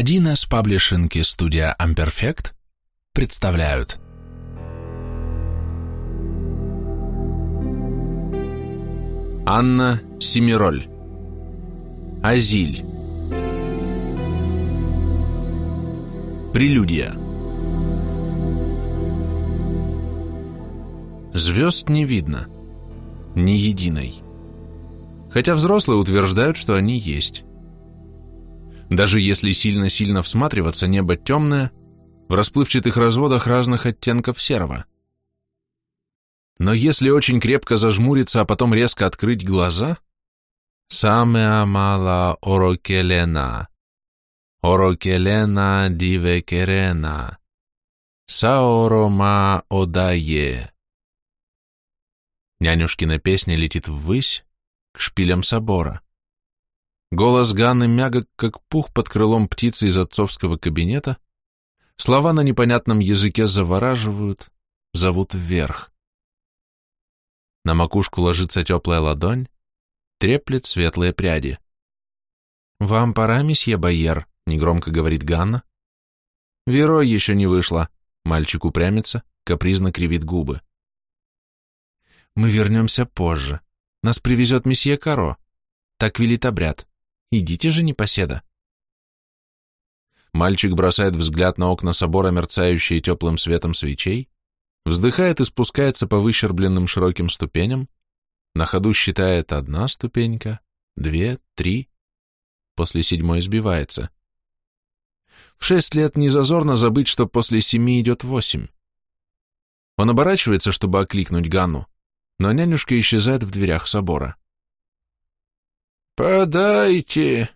1С Паблишинг и студия Amperfect представляют. Анна Семироль. Азиль. Прелюдия. Звезд не видно, ни единой. Хотя взрослые утверждают, что они есть. Даже если сильно-сильно всматриваться, небо темное, в расплывчатых разводах разных оттенков серого. Но если очень крепко зажмуриться, а потом резко открыть глаза, «Самеа мала орокелена, орокелена дивекерена, саорома одае». Нянюшкина песня летит ввысь, к шпилям собора. Голос Ганны мягок, как пух под крылом птицы из отцовского кабинета. Слова на непонятном языке завораживают, зовут вверх. На макушку ложится теплая ладонь, треплет светлые пряди. «Вам пора, месье Байер», — негромко говорит Ганна. «Веро еще не вышла», — мальчик упрямится, капризно кривит губы. «Мы вернемся позже. Нас привезет месье Каро. Так велит обряд. Идите же, непоседа. Мальчик бросает взгляд на окна собора, мерцающие теплым светом свечей, вздыхает и спускается по выщербленным широким ступеням, на ходу считает одна ступенька, две, три, после седьмой сбивается. В шесть лет не зазорно забыть, что после семи идет восемь. Он оборачивается, чтобы окликнуть Ганну, но нянюшка исчезает в дверях собора. «Подайте!»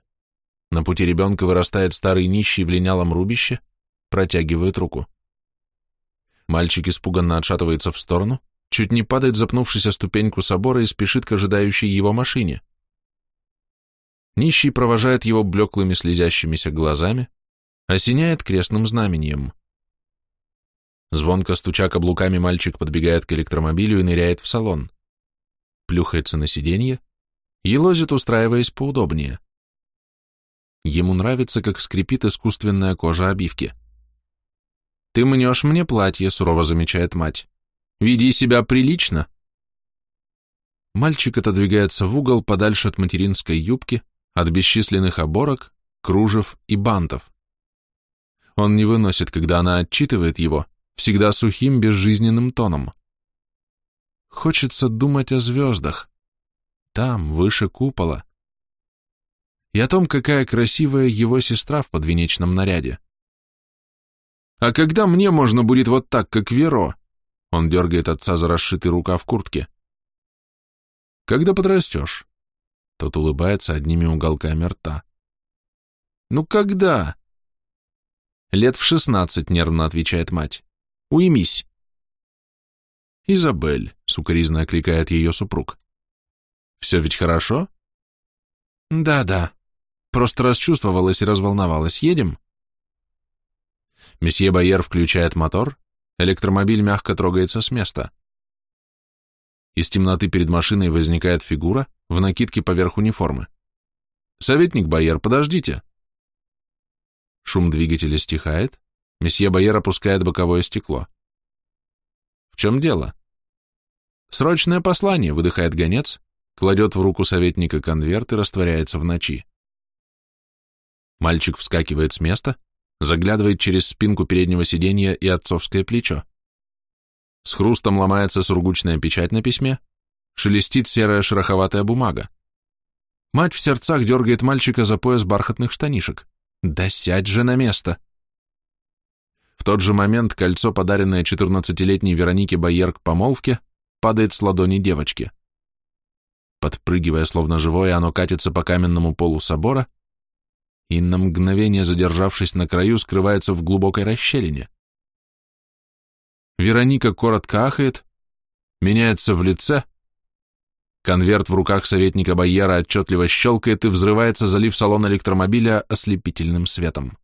На пути ребенка вырастает старый нищий в линялом рубище, протягивает руку. Мальчик испуганно отшатывается в сторону, чуть не падает, запнувшись о ступеньку собора и спешит к ожидающей его машине. Нищий провожает его блеклыми слезящимися глазами, осеняет крестным знамением. Звонко стуча каблуками, мальчик подбегает к электромобилю и ныряет в салон. Плюхается на сиденье, елозит, устраиваясь поудобнее. Ему нравится, как скрипит искусственная кожа обивки. «Ты мнешь мне платье», — сурово замечает мать. «Веди себя прилично». Мальчик отодвигается в угол подальше от материнской юбки, от бесчисленных оборок, кружев и бантов. Он не выносит, когда она отчитывает его, всегда сухим, безжизненным тоном. Хочется думать о звездах, там, выше купола. И о том, какая красивая его сестра в подвенечном наряде. «А когда мне можно будет вот так, как Веро?» Он дергает отца за расшитый рукав куртки. «Когда подрастешь?» Тот улыбается одними уголками рта. «Ну когда?» «Лет в шестнадцать», — нервно отвечает мать. «Уймись». «Изабель», — сукоризно окликает ее супруг. Все ведь хорошо? Да-да. Просто расчувствовалась и разволновалась. Едем? Месье Байер включает мотор, электромобиль мягко трогается с места. Из темноты перед машиной возникает фигура в накидке поверх униформы. «Советник Байер, подождите!» Шум двигателя стихает, месье Байер опускает боковое стекло. «В чем дело?» «Срочное послание», — выдыхает гонец, кладет в руку советника конверт и растворяется в ночи. Мальчик вскакивает с места, заглядывает через спинку переднего сиденья и отцовское плечо. С хрустом ломается сургучная печать на письме, шелестит серая шероховатая бумага. Мать в сердцах дергает мальчика за пояс бархатных штанишек. «Да сядь же на место!» В тот же момент кольцо, подаренное 14-летней Веронике Байер к помолвке, падает с ладони девочки. Подпрыгивая, словно живое, оно катится по каменному полу собора и, на мгновение задержавшись на краю, скрывается в глубокой расщелине. Вероника коротко ахает, меняется в лице, конверт в руках советника Байера отчетливо щелкает и взрывается, залив салон электромобиля ослепительным светом.